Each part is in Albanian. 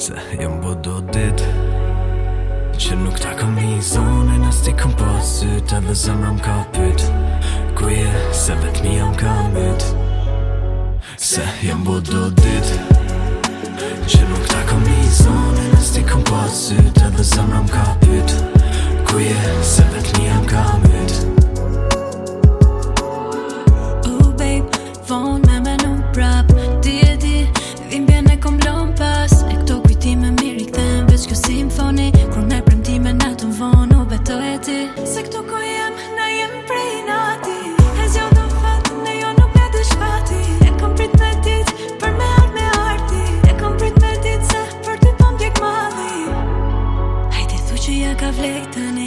Se jam bo do dit Që nuk ta kam një zonë E nështi kam po sytë Edhe zemë rëm ka pyt Ku je se vet mi jam ka mbyt Se jëmë bo do dit Që nuk ta kam një zonë E nështi kam po sytë Edhe zemë ka pyt që ja ka vlej tani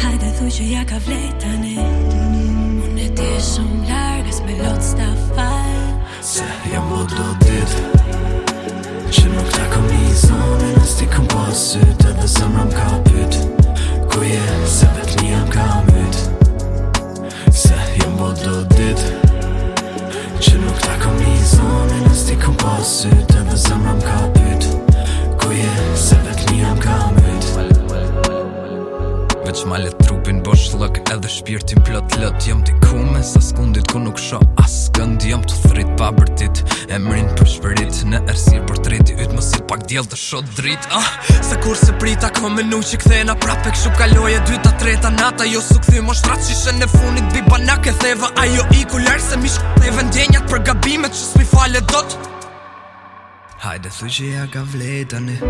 Hajde thuj që ja ka vlej tani Unë e ti shumë largës me lot s'ta fal Se jam bo do dit Që nuk ta kom një zonë Nës ti këm pasyt Edhe zëmëram ka pyt Ku je se vet një jam ka myt Se jam bo do dit Që nuk ta kom një zonë Nës ti këm pasyt Edhe zëmëram ka pyt Aq ma let trupin bosh lëk Edhe shpirtin plot lët Jam t'i me sa skundit ku nuk sho As kënd jam t'u thrit pa bërtit E mërin për shpërit Në ersir për treti Yt më si pak djel të shot drit ah. Se kur se prita ko me nuk që këthena Pra pek kaloj e dyta treta Nata jo su këthy mo shtrat qishe në funit Bi banak e theve Ajo i ku lërë se mish këtë e Për gabimet që s'mi fale dot Hajde thuj që ja ka vletani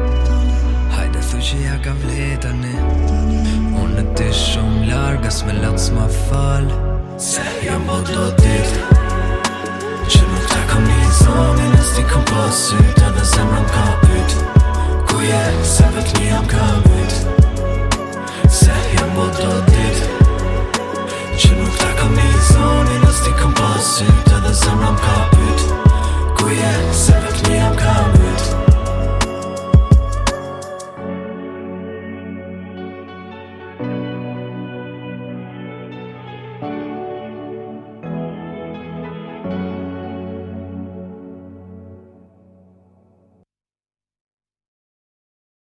Hajde thuj që ja ka vletani në ti shumë larga As me lëtë s'ma falë Se jam po do dit Që nuk të kam një zoni Në s'ti kam pasit Edhe zemrën ka pyt Ku je, se vet një jam ka vyt Se jam po do dit Që nuk të kam një zoni Në s'ti kam pasit Edhe zemrën ka pyt